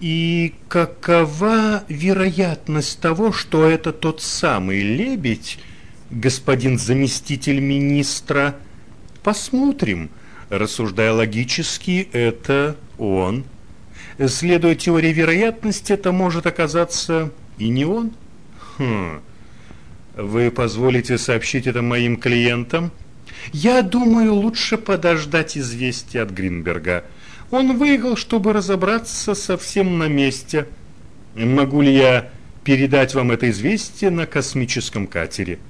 И какова вероятность того, что это тот самый лебедь, господин заместитель министра? Посмотрим. Рассуждая логически, это он. Следуя теории вероятности, это может оказаться и не он. Хм. Вы позволите сообщить это моим клиентам? Я думаю, лучше подождать известия от Гринберга. Он выехал, чтобы разобраться совсем на месте. Могу ли я передать вам это известие на космическом катере?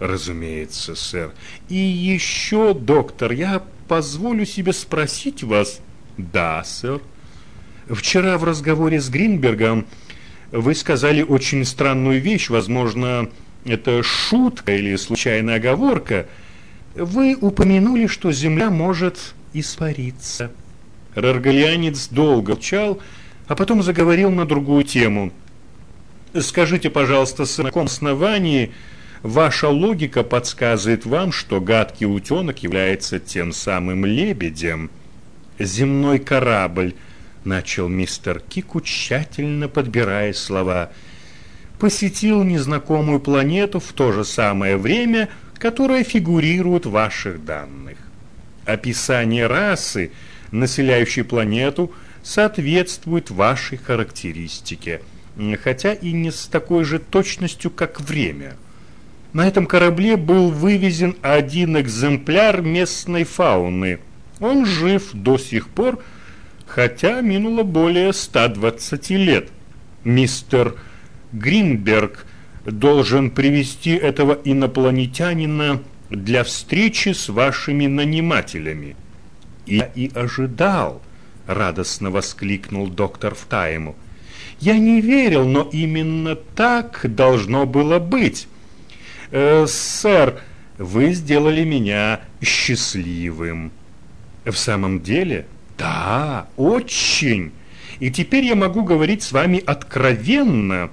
Разумеется, сэр. И еще, доктор, я позволю себе спросить вас. Да, сэр. Вчера в разговоре с Гринбергом вы сказали очень странную вещь, возможно, это шутка или случайная оговорка. Вы упомянули, что Земля может испариться. Раргалианец долго молчал, а потом заговорил на другую тему. Скажите, пожалуйста, с каком основании ваша логика подсказывает вам, что гадкий утенок является тем самым лебедем? Земной корабль, начал мистер Кику, тщательно подбирая слова, посетил незнакомую планету в то же самое время, которое фигурирует в ваших данных. Описание расы – населяющий планету, соответствует вашей характеристике, хотя и не с такой же точностью, как время. На этом корабле был вывезен один экземпляр местной фауны. Он жив до сих пор, хотя минуло более 120 лет. Мистер Гринберг должен привести этого инопланетянина для встречи с вашими нанимателями. «Я и ожидал!» — радостно воскликнул доктор Втаему. «Я не верил, но именно так должно было быть. Э, сэр, вы сделали меня счастливым». «В самом деле?» «Да, очень. И теперь я могу говорить с вами откровенно».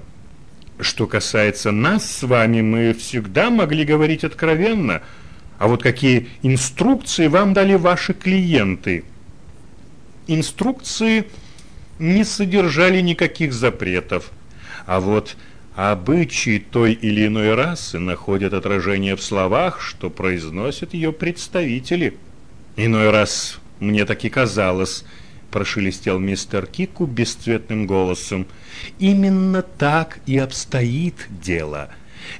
Что касается нас с вами, мы всегда могли говорить откровенно – а вот какие инструкции вам дали ваши клиенты? Инструкции не содержали никаких запретов. А вот обычаи той или иной расы находят отражение в словах, что произносят ее представители. Иной раз мне так и казалось, прошелестел мистер Кику бесцветным голосом. Именно так и обстоит дело.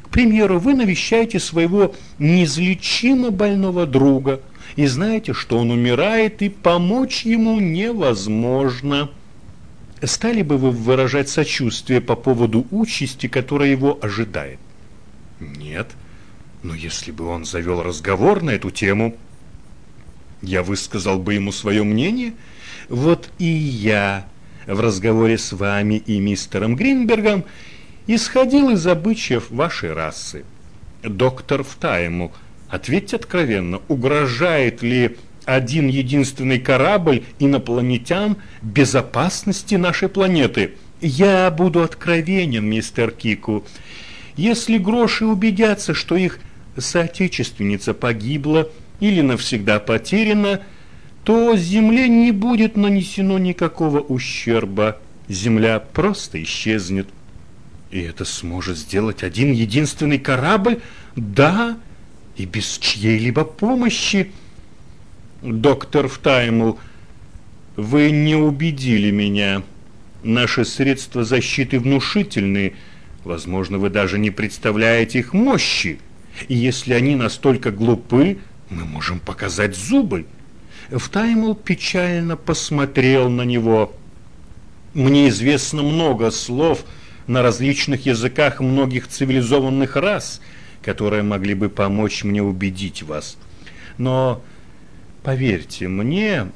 К примеру, вы навещаете своего неизлечимо больного друга и знаете, что он умирает, и помочь ему невозможно. Стали бы вы выражать сочувствие по поводу участи, которая его ожидает? Нет. Но если бы он завел разговор на эту тему, я высказал бы ему свое мнение. Вот и я в разговоре с вами и мистером Гринбергом исходил из обычаев вашей расы. Доктор Втайму, ответьте откровенно, угрожает ли один единственный корабль инопланетян безопасности нашей планеты? Я буду откровенен, мистер Кику. Если гроши убедятся, что их соотечественница погибла или навсегда потеряна, то Земле не будет нанесено никакого ущерба. Земля просто исчезнет. И это сможет сделать один единственный корабль? Да, и без чьей-либо помощи. Доктор Втаймл, вы не убедили меня. Наши средства защиты внушительны. Возможно, вы даже не представляете их мощи. И если они настолько глупы, мы можем показать зубы. Втаймл печально посмотрел на него. Мне известно много слов, на различных языках многих цивилизованных рас, которые могли бы помочь мне убедить вас. Но поверьте мне,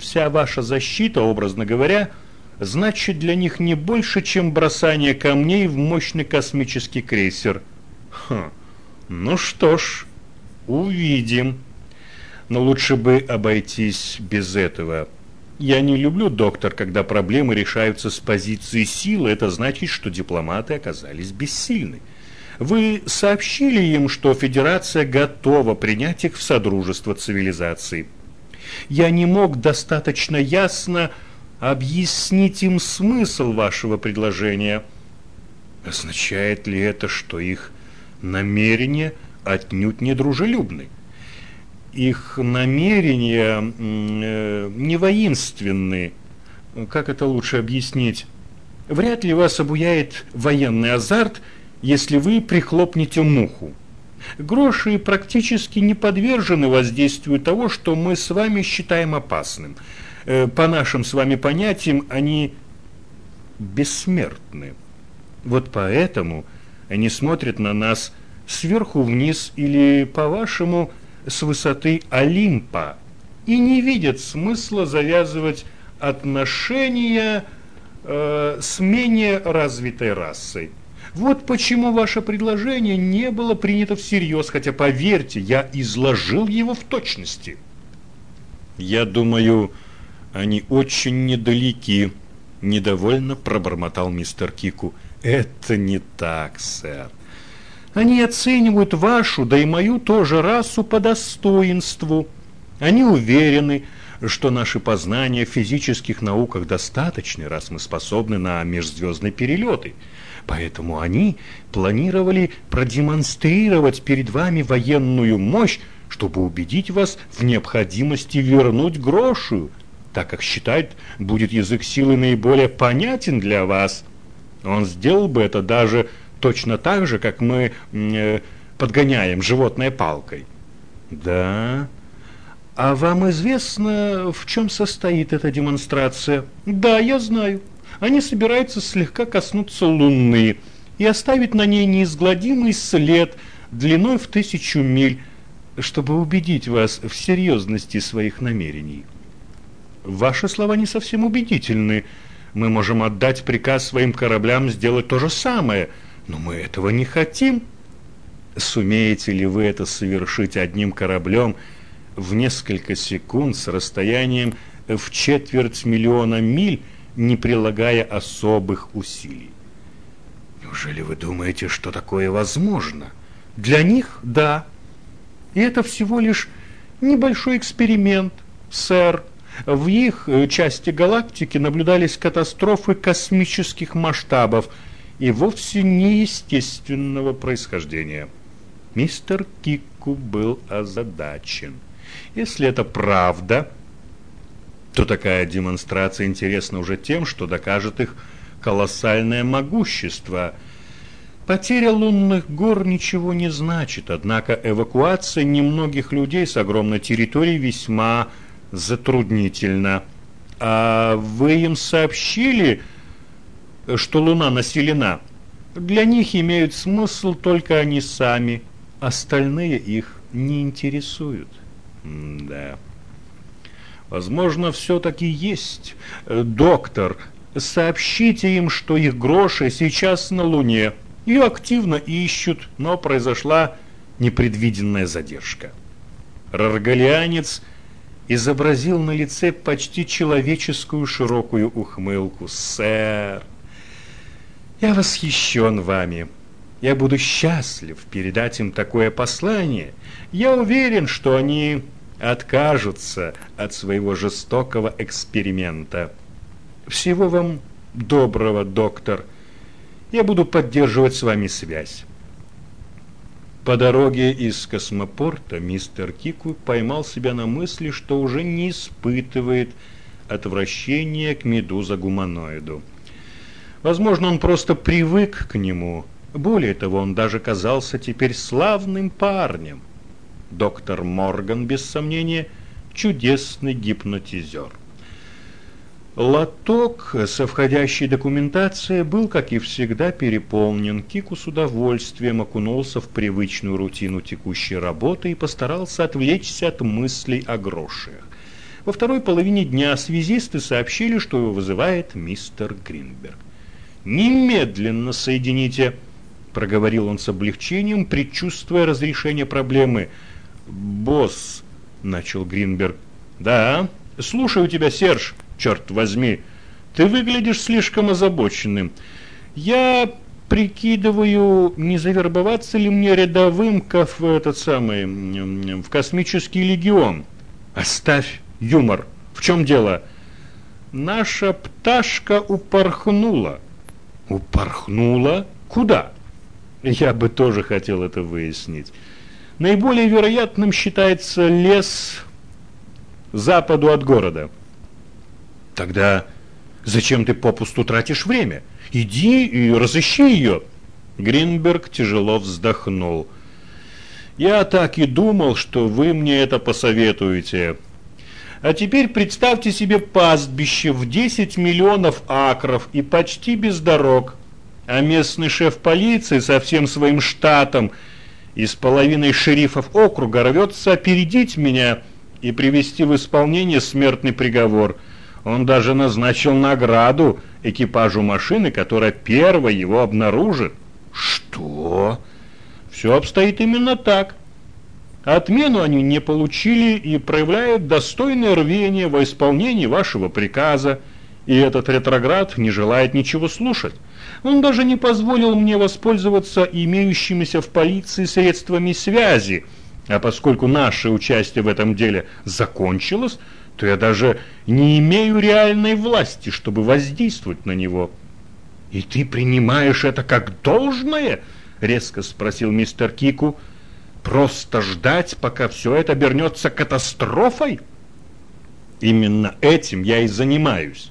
вся ваша защита, образно говоря, значит для них не больше, чем бросание камней в мощный космический крейсер. Ха. Ну что ж, увидим. Но лучше бы обойтись без этого. Я не люблю, доктор, когда проблемы решаются с позиции силы. Это значит, что дипломаты оказались бессильны. Вы сообщили им, что Федерация готова принять их в Содружество цивилизаций. Я не мог достаточно ясно объяснить им смысл вашего предложения. Означает ли это, что их намерения отнюдь не дружелюбны? Их намерения э, не воинственны. Как это лучше объяснить? Вряд ли вас обуяет военный азарт, если вы прихлопнете муху. Гроши практически не подвержены воздействию того, что мы с вами считаем опасным. Э, по нашим с вами понятиям, они бессмертны. Вот поэтому они смотрят на нас сверху вниз или, по-вашему, с высоты Олимпа и не видят смысла завязывать отношения э, с менее развитой расой. Вот почему ваше предложение не было принято всерьез, хотя, поверьте, я изложил его в точности. Я думаю, они очень недалеки, недовольно пробормотал мистер Кику. Это не так, сэр. Они оценивают вашу, да и мою тоже расу по достоинству. Они уверены, что наши познания в физических науках достаточны, раз мы способны на межзвездные перелеты. Поэтому они планировали продемонстрировать перед вами военную мощь, чтобы убедить вас в необходимости вернуть грошу, так как считают, будет язык силы наиболее понятен для вас. Он сделал бы это даже точно так же, как мы э, подгоняем животное палкой. Да. А вам известно, в чем состоит эта демонстрация? Да, я знаю. Они собираются слегка коснуться Луны и оставить на ней неизгладимый след длиной в тысячу миль, чтобы убедить вас в серьезности своих намерений. Ваши слова не совсем убедительны. Мы можем отдать приказ своим кораблям сделать то же самое – но мы этого не хотим. Сумеете ли вы это совершить одним кораблем в несколько секунд с расстоянием в четверть миллиона миль, не прилагая особых усилий? Неужели вы думаете, что такое возможно? Для них – да. И это всего лишь небольшой эксперимент, сэр. В их э, части галактики наблюдались катастрофы космических масштабов – и вовсе неестественного происхождения. Мистер Кику был озадачен. Если это правда, то такая демонстрация интересна уже тем, что докажет их колоссальное могущество. Потеря лунных гор ничего не значит, однако эвакуация немногих людей с огромной территории весьма затруднительна. А вы им сообщили, что Луна населена, для них имеют смысл только они сами, остальные их не интересуют. М да. Возможно, все-таки есть. Доктор, сообщите им, что их гроши сейчас на Луне. Ее активно ищут, но произошла непредвиденная задержка. Раргалианец изобразил на лице почти человеческую широкую ухмылку. «Сэр, я восхищен вами. Я буду счастлив передать им такое послание. Я уверен, что они откажутся от своего жестокого эксперимента. Всего вам доброго, доктор. Я буду поддерживать с вами связь. По дороге из космопорта мистер Кику поймал себя на мысли, что уже не испытывает отвращения к медуза-гуманоиду. Возможно, он просто привык к нему. Более того, он даже казался теперь славным парнем. Доктор Морган, без сомнения, чудесный гипнотизер. Лоток со входящей документацией был, как и всегда, переполнен. Кику с удовольствием окунулся в привычную рутину текущей работы и постарался отвлечься от мыслей о грошах. Во второй половине дня связисты сообщили, что его вызывает мистер Гринберг. «Немедленно соедините», — проговорил он с облегчением, предчувствуя разрешение проблемы. «Босс», — начал Гринберг. «Да, слушаю тебя, Серж, черт возьми. Ты выглядишь слишком озабоченным. Я прикидываю, не завербоваться ли мне рядовым в этот самый, в космический легион. Оставь юмор. В чем дело?» наша пташка упорхнула. Упорхнула? Куда? Я бы тоже хотел это выяснить. Наиболее вероятным считается лес западу от города. Тогда зачем ты попусту тратишь время? Иди и разыщи ее. Гринберг тяжело вздохнул. Я так и думал, что вы мне это посоветуете. А теперь представьте себе пастбище в 10 миллионов акров и почти без дорог. А местный шеф полиции со всем своим штатом и с половиной шерифов округа рвется опередить меня и привести в исполнение смертный приговор. Он даже назначил награду экипажу машины, которая первой его обнаружит. Что? Все обстоит именно так. Отмену они не получили и проявляют достойное рвение во исполнении вашего приказа, и этот ретроград не желает ничего слушать. Он даже не позволил мне воспользоваться имеющимися в полиции средствами связи, а поскольку наше участие в этом деле закончилось, то я даже не имею реальной власти, чтобы воздействовать на него. «И ты принимаешь это как должное?» — резко спросил мистер Кику. «Просто ждать, пока все это обернется катастрофой?» «Именно этим я и занимаюсь.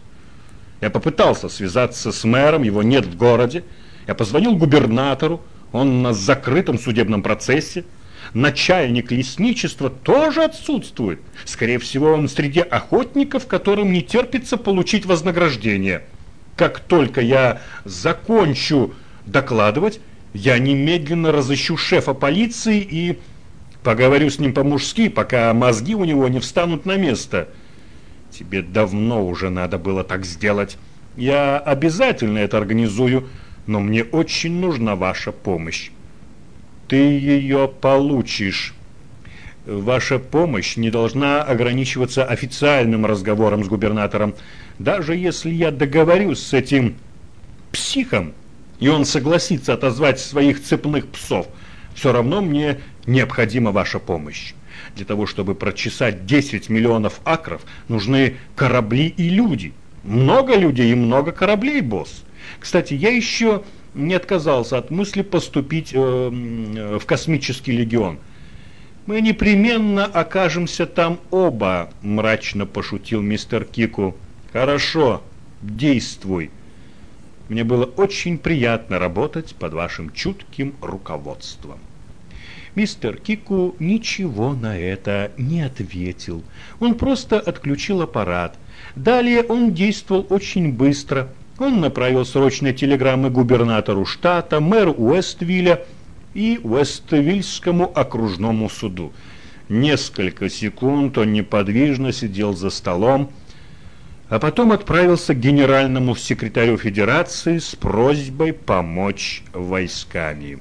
Я попытался связаться с мэром, его нет в городе. Я позвонил губернатору, он на закрытом судебном процессе. Начальник лесничества тоже отсутствует. Скорее всего, он среди охотников, которым не терпится получить вознаграждение. Как только я закончу докладывать, я немедленно разыщу шефа полиции и поговорю с ним по-мужски, пока мозги у него не встанут на место. Тебе давно уже надо было так сделать. Я обязательно это организую, но мне очень нужна ваша помощь. Ты ее получишь. Ваша помощь не должна ограничиваться официальным разговором с губернатором. Даже если я договорюсь с этим психом, и он согласится отозвать своих цепных псов, все равно мне необходима ваша помощь. Для того, чтобы прочесать 10 миллионов акров, нужны корабли и люди. Много людей и много кораблей, босс. Кстати, я еще не отказался от мысли поступить э, в космический легион. Мы непременно окажемся там оба, мрачно пошутил мистер Кику. Хорошо, действуй. Мне было очень приятно работать под вашим чутким руководством. Мистер Кику ничего на это не ответил. Он просто отключил аппарат. Далее он действовал очень быстро. Он направил срочные телеграммы губернатору штата, мэру Уэствилля и Уэствильскому окружному суду. Несколько секунд он неподвижно сидел за столом, а потом отправился к генеральному секретарю Федерации с просьбой помочь войсками.